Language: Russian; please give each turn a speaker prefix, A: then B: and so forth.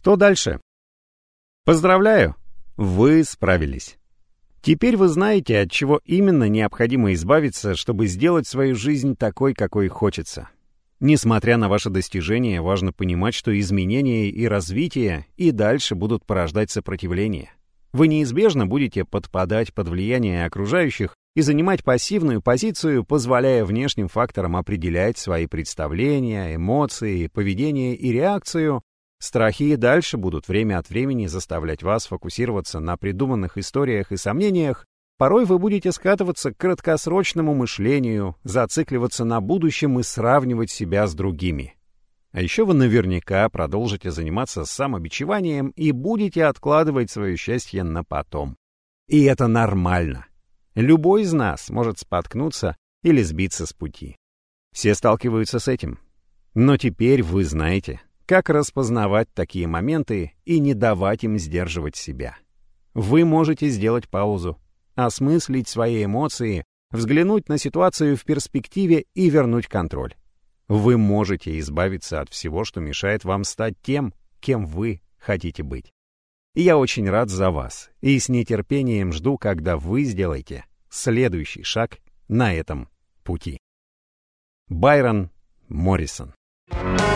A: Что дальше? Поздравляю, вы справились. Теперь вы знаете, от чего именно необходимо избавиться, чтобы сделать свою жизнь такой, какой хочется. Несмотря на ваши достижения, важно понимать, что изменения и развитие и дальше будут порождать сопротивление. Вы неизбежно будете подпадать под влияние окружающих и занимать пассивную позицию, позволяя внешним факторам определять свои представления, эмоции, поведение и реакцию. Страхи и дальше будут время от времени заставлять вас фокусироваться на придуманных историях и сомнениях, Порой вы будете скатываться к краткосрочному мышлению, зацикливаться на будущем и сравнивать себя с другими. А еще вы наверняка продолжите заниматься самобичеванием и будете откладывать свое счастье на потом. И это нормально. Любой из нас может споткнуться или сбиться с пути. Все сталкиваются с этим. Но теперь вы знаете, как распознавать такие моменты и не давать им сдерживать себя. Вы можете сделать паузу, осмыслить свои эмоции, взглянуть на ситуацию в перспективе и вернуть контроль. Вы можете избавиться от всего, что мешает вам стать тем, кем вы хотите быть. И я очень рад за вас и с нетерпением жду, когда вы сделаете следующий шаг на этом пути. Байрон Моррисон. Thank